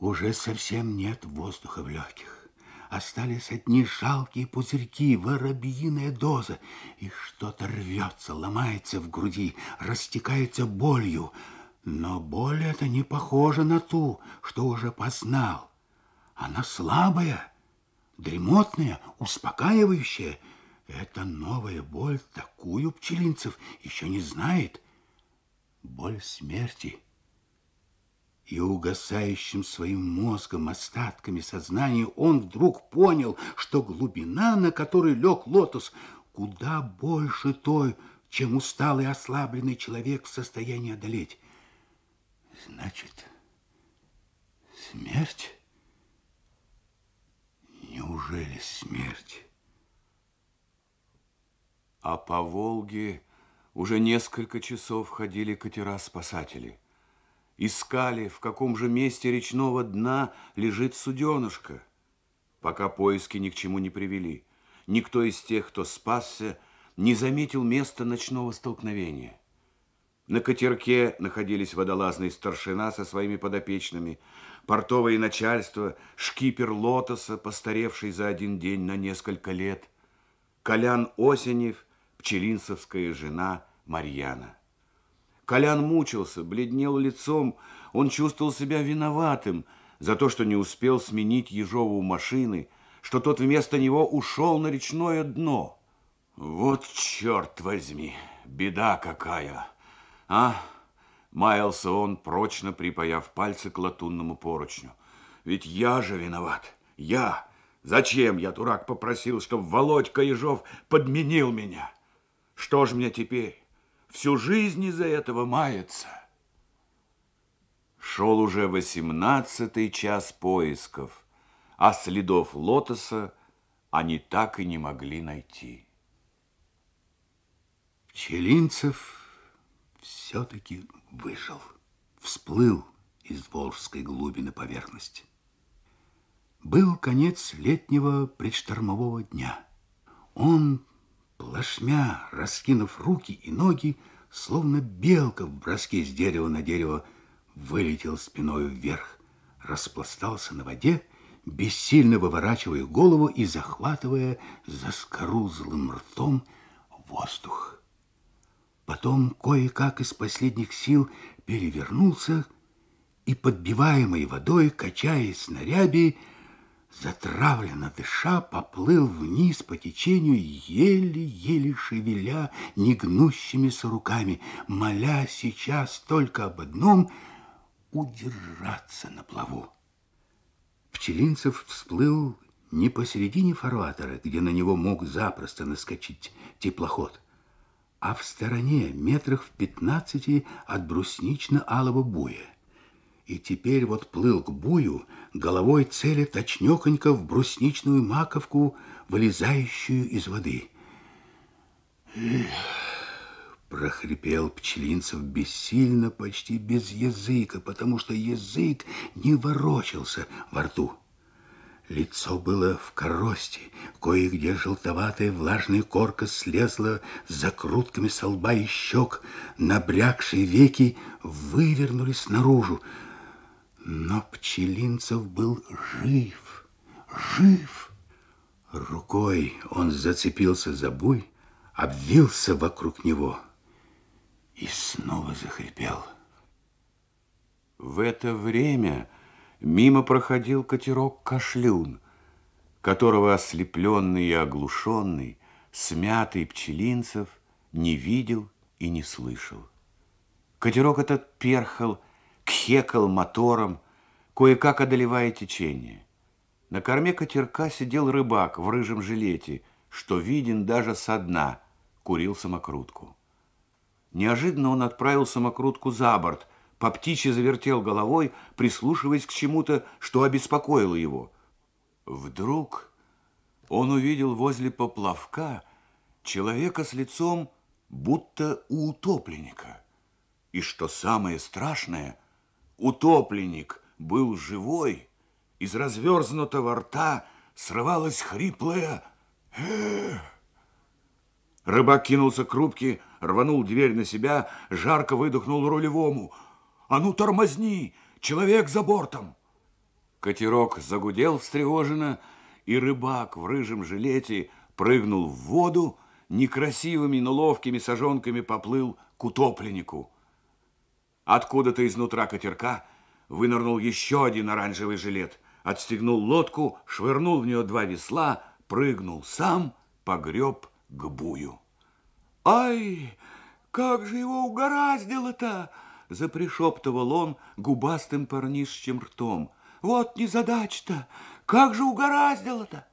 Уже совсем нет воздуха в легких. Остались одни жалкие пузырьки, воробьиная доза. И что-то рвется, ломается в груди, растекается болью. Но боль эта не похожа на ту, что уже познал. Она слабая, дремотная, успокаивающая. Эта новая боль такую пчелинцев еще не знает. Боль смерти — и угасающим своим мозгом остатками сознания он вдруг понял, что глубина, на которой лег лотос, куда больше той, чем усталый ослабленный человек в состоянии одолеть. Значит, смерть? Неужели смерть? А по Волге уже несколько часов ходили катера-спасатели – Искали, в каком же месте речного дна лежит суденышко. Пока поиски ни к чему не привели. Никто из тех, кто спасся, не заметил места ночного столкновения. На катерке находились водолазный старшина со своими подопечными, портовое начальство, шкипер Лотоса, постаревший за один день на несколько лет, Колян Осенев, пчелинцевская жена Марьяна. Колян мучился, бледнел лицом. Он чувствовал себя виноватым за то, что не успел сменить Ежову машины, что тот вместо него ушел на речное дно. Вот черт возьми, беда какая, а? Маялся он, прочно припаяв пальцы к латунному поручню. Ведь я же виноват, я. Зачем я, дурак, попросил, чтобы Володька Ежов подменил меня? Что ж мне теперь? Всю жизнь из-за этого мается. Шел уже восемнадцатый час поисков, а следов лотоса они так и не могли найти. Пчелинцев все-таки выжил, всплыл из Волжской глуби на поверхность. Был конец летнего предштормового дня. Он Плашмя, раскинув руки и ноги, словно белка в броске с дерева на дерево, вылетел спиной вверх, распластался на воде, бессильно выворачивая голову и захватывая за скорузлым ртом воздух. Потом кое-как из последних сил перевернулся и, подбиваемый водой, качаясь на ряби, затравленно дыша, поплыл вниз по течению, еле-еле шевеля негнущимися руками, моля сейчас только об одном — удержаться на плаву. Пчелинцев всплыл не посередине фарватера, где на него мог запросто наскочить теплоход, а в стороне, метрах в пятнадцати от бруснично-алого буя и теперь вот плыл к бую, головой целя точнёхонько в брусничную маковку, вылезающую из воды. Прохрипел Пчелинцев бессильно, почти без языка, потому что язык не ворочался во рту. Лицо было в коросте, кое-где желтоватая влажная корка слезла с закрутками со лба и щек, набрякшие веки вывернулись наружу, но Пчелинцев был жив, жив. Рукой он зацепился за буй, обвился вокруг него и снова захрипел. В это время мимо проходил катерок Кашлюн, которого ослепленный и оглушенный, смятый Пчелинцев не видел и не слышал. Катерок этот перхал кхекал мотором, кое-как одолевая течение. На корме катерка сидел рыбак в рыжем жилете, что виден даже со дна, курил самокрутку. Неожиданно он отправил самокрутку за борт, по птичьи завертел головой, прислушиваясь к чему-то, что обеспокоило его. Вдруг он увидел возле поплавка человека с лицом, будто у утопленника. И что самое страшное, Утопленник был живой, из разверзнутого рта срывалось хриплое «Эх!». Рыбак кинулся к рубке, рванул дверь на себя, жарко выдохнул рулевому. «А ну, тормозни! Человек за бортом!» Катерок загудел встревоженно, и рыбак в рыжем жилете прыгнул в воду, некрасивыми, но ловкими сажонками поплыл к утопленнику. Откуда-то изнутра катерка вынырнул еще один оранжевый жилет, отстегнул лодку, швырнул в нее два весла, прыгнул сам, погреб к бую. «Ай, как же его угораздило-то!» запришептывал он губастым парнишчим ртом. Вот незадача-то! Как же угораздило-то!